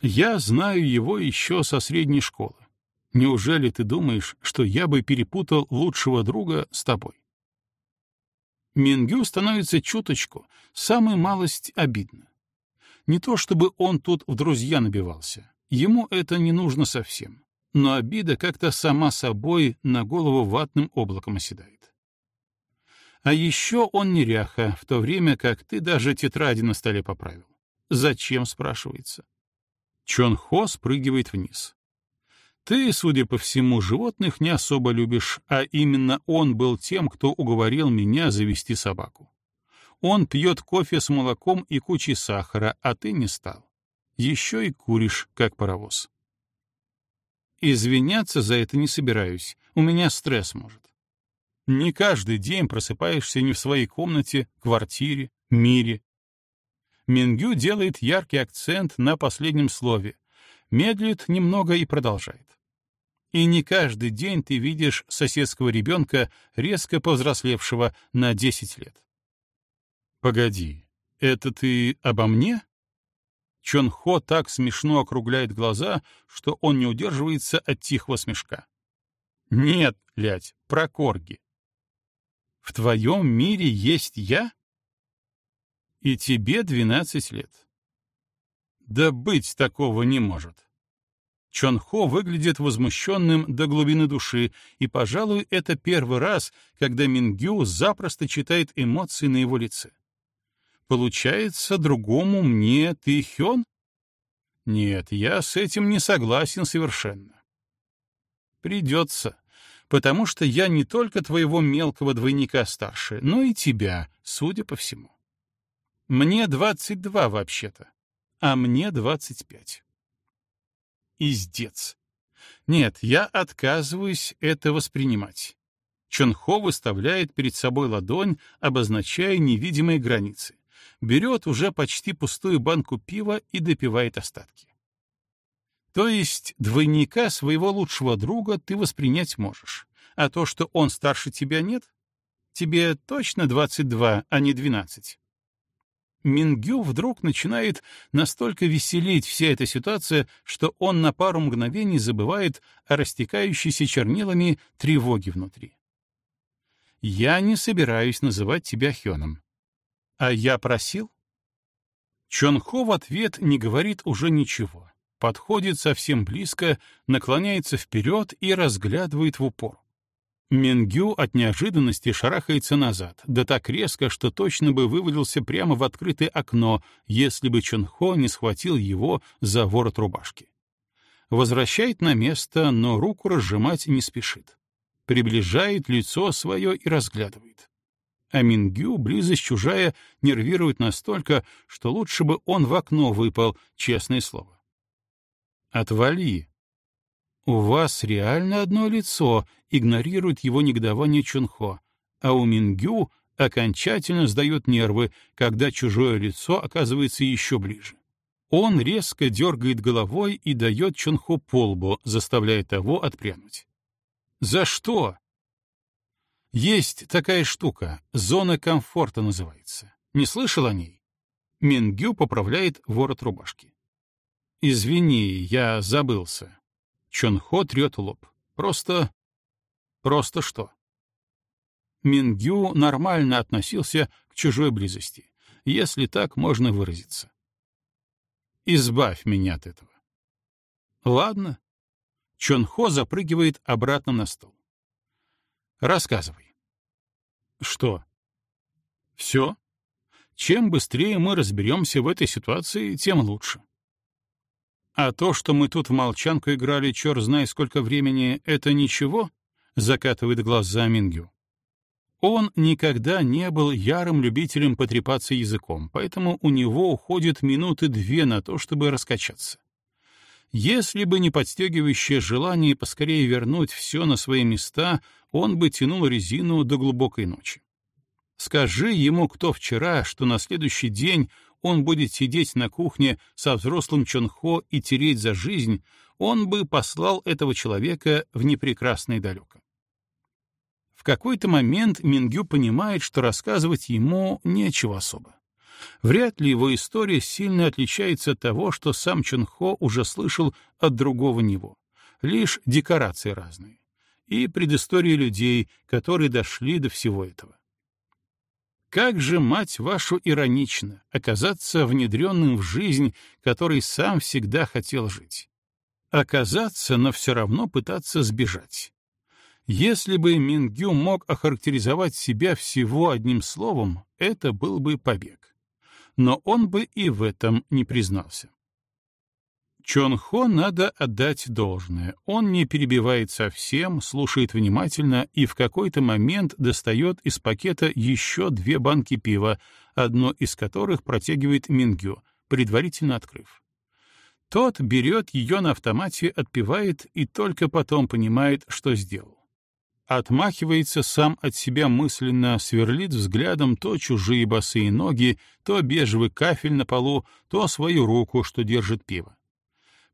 Я знаю его еще со средней школы. Неужели ты думаешь, что я бы перепутал лучшего друга с тобой? Мингю становится чуточку, самой малость обидно. Не то чтобы он тут в друзья набивался, ему это не нужно совсем, но обида как-то сама собой на голову ватным облаком оседает. А еще он неряха, в то время как ты даже тетради на столе поправил. Зачем, спрашивается? Чон Хо спрыгивает вниз. Ты, судя по всему, животных не особо любишь, а именно он был тем, кто уговорил меня завести собаку. Он пьет кофе с молоком и кучей сахара, а ты не стал. Еще и куришь, как паровоз. Извиняться за это не собираюсь, у меня стресс может. Не каждый день просыпаешься не в своей комнате, квартире, мире. Мингю делает яркий акцент на последнем слове, медлит немного и продолжает. И не каждый день ты видишь соседского ребенка, резко повзрослевшего на 10 лет. Погоди, это ты обо мне? Чон Хо так смешно округляет глаза, что он не удерживается от тихого смешка. Нет, лядь, про корги. В твоем мире есть я? И тебе двенадцать лет. Да быть такого не может. Чон Хо выглядит возмущенным до глубины души, и, пожалуй, это первый раз, когда Мингю запросто читает эмоции на его лице. Получается, другому мне ты Хён? Нет, я с этим не согласен совершенно. Придется потому что я не только твоего мелкого двойника старше, но и тебя, судя по всему. Мне 22 вообще-то, а мне 25. Издец. Нет, я отказываюсь это воспринимать. Чонхо выставляет перед собой ладонь, обозначая невидимые границы. Берет уже почти пустую банку пива и допивает остатки. То есть двойника своего лучшего друга ты воспринять можешь, а то, что он старше тебя, нет? Тебе точно 22, а не 12. Мингю вдруг начинает настолько веселить вся эта ситуация, что он на пару мгновений забывает о растекающейся чернилами тревоге внутри. «Я не собираюсь называть тебя Хёном». «А я просил?» Чонхо в ответ не говорит уже ничего подходит совсем близко, наклоняется вперед и разглядывает в упор. Мингю от неожиданности шарахается назад, да так резко, что точно бы вывалился прямо в открытое окно, если бы Чонхо не схватил его за ворот рубашки. Возвращает на место, но руку разжимать не спешит. Приближает лицо свое и разглядывает. А Мингю близость чужая нервирует настолько, что лучше бы он в окно выпал, честное слово. Отвали. У вас реально одно лицо, игнорирует его негодование Чунхо, а у Мингю окончательно сдает нервы, когда чужое лицо оказывается еще ближе. Он резко дергает головой и дает Чунхо полбу, заставляя того отпрянуть. «За что?» «Есть такая штука, зона комфорта называется. Не слышал о ней?» Мингю поправляет ворот рубашки. «Извини, я забылся». Чонхо трет лоб. «Просто... просто что?» Мингю нормально относился к чужой близости, если так можно выразиться. «Избавь меня от этого». «Ладно». Чонхо запрыгивает обратно на стол. «Рассказывай». «Что?» «Все. Чем быстрее мы разберемся в этой ситуации, тем лучше». А то, что мы тут в молчанку играли черт знает сколько времени, это ничего? Закатывает глаза Мингю. Он никогда не был ярым любителем потрепаться языком, поэтому у него уходит минуты две на то, чтобы раскачаться. Если бы не подстегивающее желание поскорее вернуть все на свои места, он бы тянул резину до глубокой ночи. Скажи ему кто вчера, что на следующий день он будет сидеть на кухне со взрослым Чонхо и тереть за жизнь, он бы послал этого человека в непрекрасное далеко. В какой-то момент Мингю понимает, что рассказывать ему нечего особо. Вряд ли его история сильно отличается от того, что сам Чонхо уже слышал от другого него. Лишь декорации разные. И предыстории людей, которые дошли до всего этого. Как же, мать вашу, иронично оказаться внедренным в жизнь, которой сам всегда хотел жить. Оказаться, но все равно пытаться сбежать. Если бы Мингю мог охарактеризовать себя всего одним словом, это был бы побег. Но он бы и в этом не признался. Чон Хо надо отдать должное. Он не перебивает совсем, слушает внимательно и в какой-то момент достает из пакета еще две банки пива, одно из которых протягивает Мингю, предварительно открыв. Тот берет ее на автомате, отпивает и только потом понимает, что сделал отмахивается сам от себя мысленно, сверлит взглядом то чужие босые ноги, то бежевый кафель на полу, то свою руку, что держит пиво.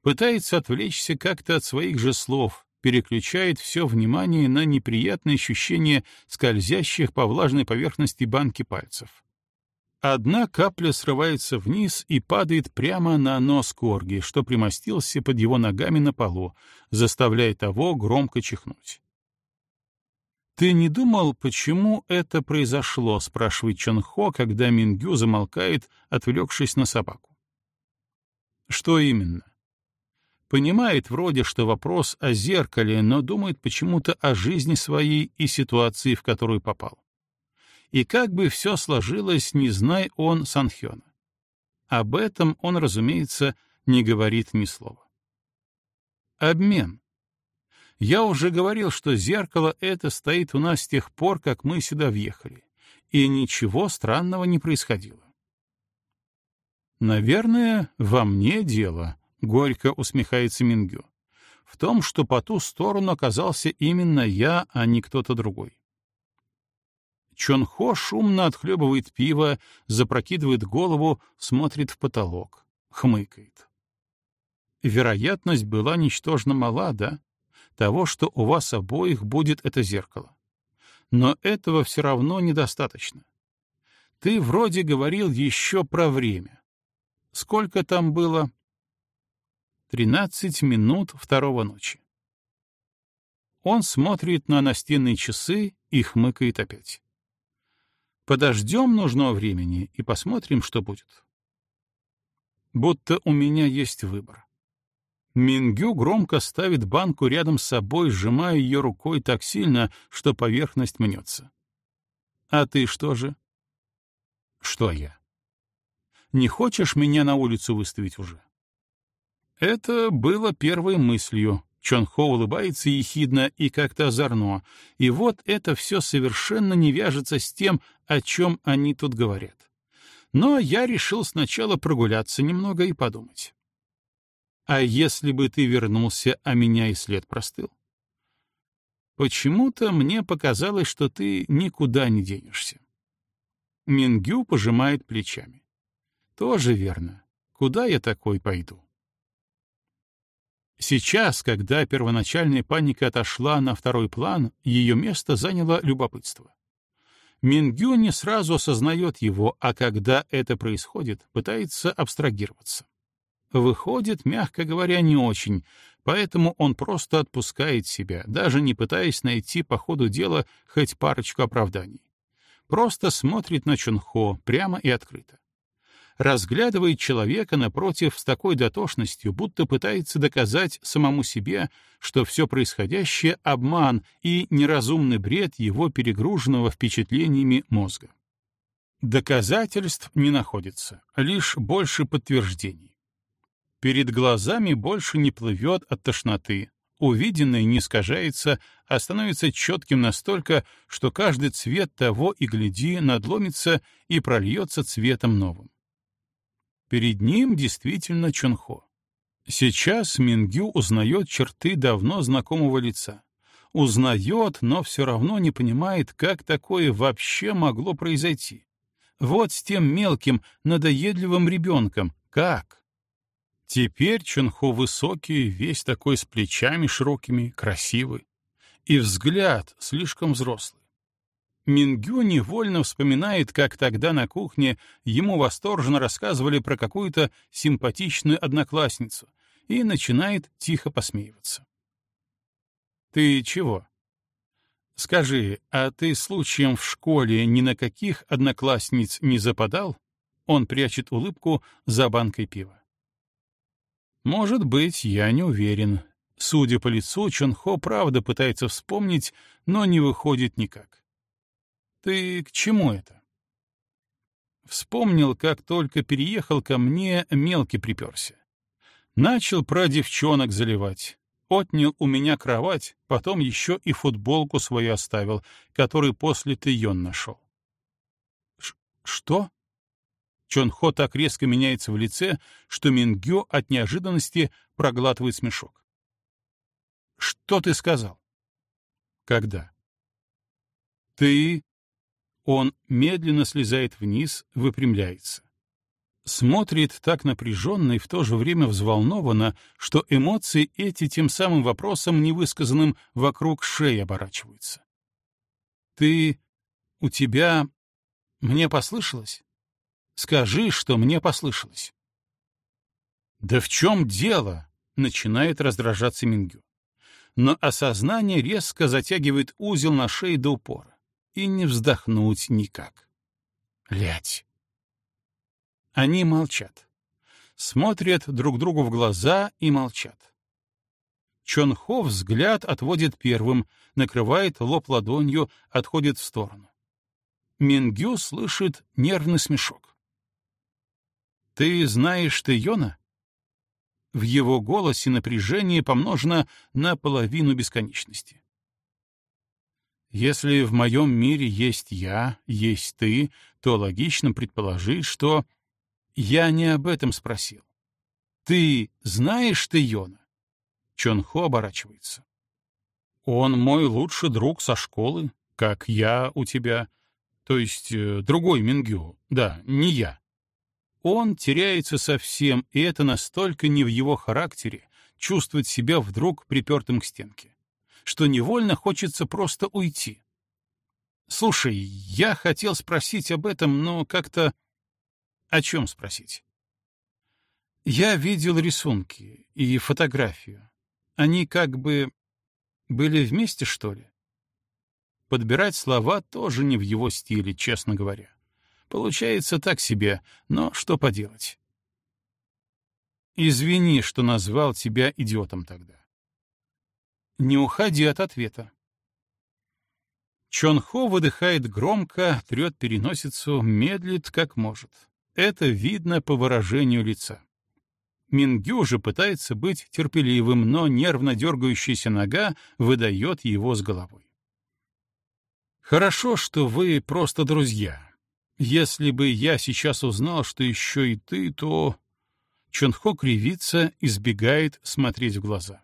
Пытается отвлечься как-то от своих же слов, переключает все внимание на неприятные ощущения скользящих по влажной поверхности банки пальцев. Одна капля срывается вниз и падает прямо на нос Корги, что примостился под его ногами на полу, заставляя того громко чихнуть. «Ты не думал, почему это произошло?» — спрашивает Чон Хо, когда Мингю замолкает, отвлекшись на собаку. «Что именно?» Понимает вроде, что вопрос о зеркале, но думает почему-то о жизни своей и ситуации, в которую попал. И как бы все сложилось, не зная он Санхёна. Об этом он, разумеется, не говорит ни слова. Обмен. Я уже говорил, что зеркало это стоит у нас с тех пор, как мы сюда въехали, и ничего странного не происходило. Наверное, во мне дело, — горько усмехается Мингю, — в том, что по ту сторону оказался именно я, а не кто-то другой. Чонхо шумно отхлебывает пиво, запрокидывает голову, смотрит в потолок, хмыкает. Вероятность была ничтожно мала, да? того, что у вас обоих будет это зеркало. Но этого все равно недостаточно. Ты вроде говорил еще про время. Сколько там было? Тринадцать минут второго ночи. Он смотрит на настенные часы и хмыкает опять. Подождем нужного времени и посмотрим, что будет. Будто у меня есть выбор. Мингю громко ставит банку рядом с собой, сжимая ее рукой так сильно, что поверхность мнется. «А ты что же?» «Что я?» «Не хочешь меня на улицу выставить уже?» Это было первой мыслью. Чон Хо улыбается ехидно и как-то озорно, и вот это все совершенно не вяжется с тем, о чем они тут говорят. Но я решил сначала прогуляться немного и подумать. А если бы ты вернулся, а меня и след простыл? Почему-то мне показалось, что ты никуда не денешься. Мингю пожимает плечами. Тоже верно. Куда я такой пойду? Сейчас, когда первоначальная паника отошла на второй план, ее место заняло любопытство. Мингю не сразу осознает его, а когда это происходит, пытается абстрагироваться. Выходит, мягко говоря, не очень, поэтому он просто отпускает себя, даже не пытаясь найти по ходу дела хоть парочку оправданий. Просто смотрит на Чунхо прямо и открыто. Разглядывает человека напротив с такой дотошностью, будто пытается доказать самому себе, что все происходящее — обман и неразумный бред его перегруженного впечатлениями мозга. Доказательств не находится, лишь больше подтверждений. Перед глазами больше не плывет от тошноты. Увиденное не искажается, а становится четким настолько, что каждый цвет того и гляди надломится и прольется цветом новым. Перед ним действительно Чонхо. Сейчас Мингю узнает черты давно знакомого лица. Узнает, но все равно не понимает, как такое вообще могло произойти. Вот с тем мелким, надоедливым ребенком. Как? Теперь Чунхо высокий, весь такой с плечами широкими, красивый. И взгляд слишком взрослый. Мингю невольно вспоминает, как тогда на кухне ему восторженно рассказывали про какую-то симпатичную одноклассницу и начинает тихо посмеиваться. «Ты чего?» «Скажи, а ты случаем в школе ни на каких одноклассниц не западал?» Он прячет улыбку за банкой пива. Может быть, я не уверен. Судя по лицу, Чонхо правда пытается вспомнить, но не выходит никак. «Ты к чему это?» Вспомнил, как только переехал ко мне, мелкий приперся. Начал про девчонок заливать. Отнял у меня кровать, потом еще и футболку свою оставил, которую после Тайон нашел. «Что?» Чонхо так резко меняется в лице, что Мингё от неожиданности проглатывает смешок. «Что ты сказал?» «Когда?» «Ты...» Он медленно слезает вниз, выпрямляется. Смотрит так напряженно и в то же время взволнованно, что эмоции эти тем самым вопросом, невысказанным, вокруг шеи оборачиваются. «Ты... у тебя... мне послышалось?» Скажи, что мне послышалось. Да в чем дело? Начинает раздражаться Мингю. Но осознание резко затягивает узел на шее до упора. И не вздохнуть никак. Лять. Они молчат. Смотрят друг другу в глаза и молчат. Чонхо взгляд отводит первым, накрывает лоб ладонью, отходит в сторону. Мингю слышит нервный смешок. «Ты знаешь Тэйона?» В его голосе напряжение помножено на половину бесконечности. Если в моем мире есть я, есть ты, то логично предположить, что я не об этом спросил. Ты знаешь Тэйона? Чонхо оборачивается. Он мой лучший друг со школы, как я у тебя. То есть э, другой Мингю, да, не я. Он теряется совсем, и это настолько не в его характере чувствовать себя вдруг припертым к стенке, что невольно хочется просто уйти. Слушай, я хотел спросить об этом, но как-то... О чем спросить? Я видел рисунки и фотографию. Они как бы были вместе, что ли? Подбирать слова тоже не в его стиле, честно говоря. Получается так себе, но что поделать. Извини, что назвал тебя идиотом тогда. Не уходи от ответа. Чонхо выдыхает громко, трет переносицу, медлит как может. Это видно по выражению лица. Мингю же пытается быть терпеливым, но нервно дергающаяся нога выдает его с головой. «Хорошо, что вы просто друзья», если бы я сейчас узнал, что еще и ты, то... Чонхо кривится, избегает смотреть в глаза.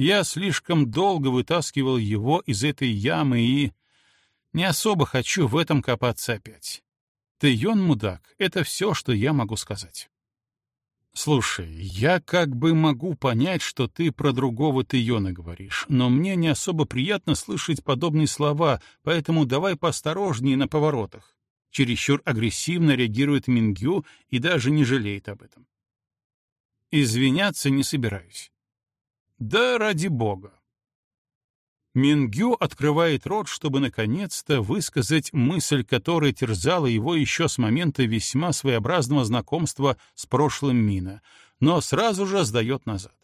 Я слишком долго вытаскивал его из этой ямы и... Не особо хочу в этом копаться опять. Ты, Йон, мудак, это все, что я могу сказать. Слушай, я как бы могу понять, что ты про другого Тейона говоришь, но мне не особо приятно слышать подобные слова, поэтому давай поосторожнее на поворотах. Чересчур агрессивно реагирует Мингю и даже не жалеет об этом. Извиняться не собираюсь. Да ради бога. Мингю открывает рот, чтобы наконец-то высказать мысль, которая терзала его еще с момента весьма своеобразного знакомства с прошлым Мина, но сразу же сдает назад.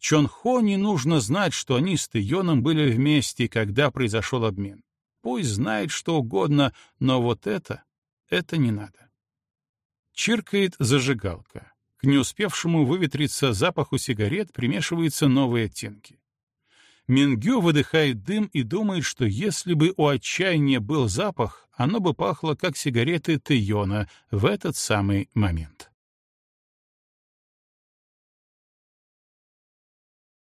Чонхо не нужно знать, что они с Тайоном были вместе, когда произошел обмен. Пусть знает что угодно, но вот это, это не надо. Чиркает зажигалка. К не успевшему выветриться запаху сигарет примешиваются новые оттенки. Мингю выдыхает дым и думает, что если бы у отчаяния был запах, оно бы пахло, как сигареты Тейона в этот самый момент.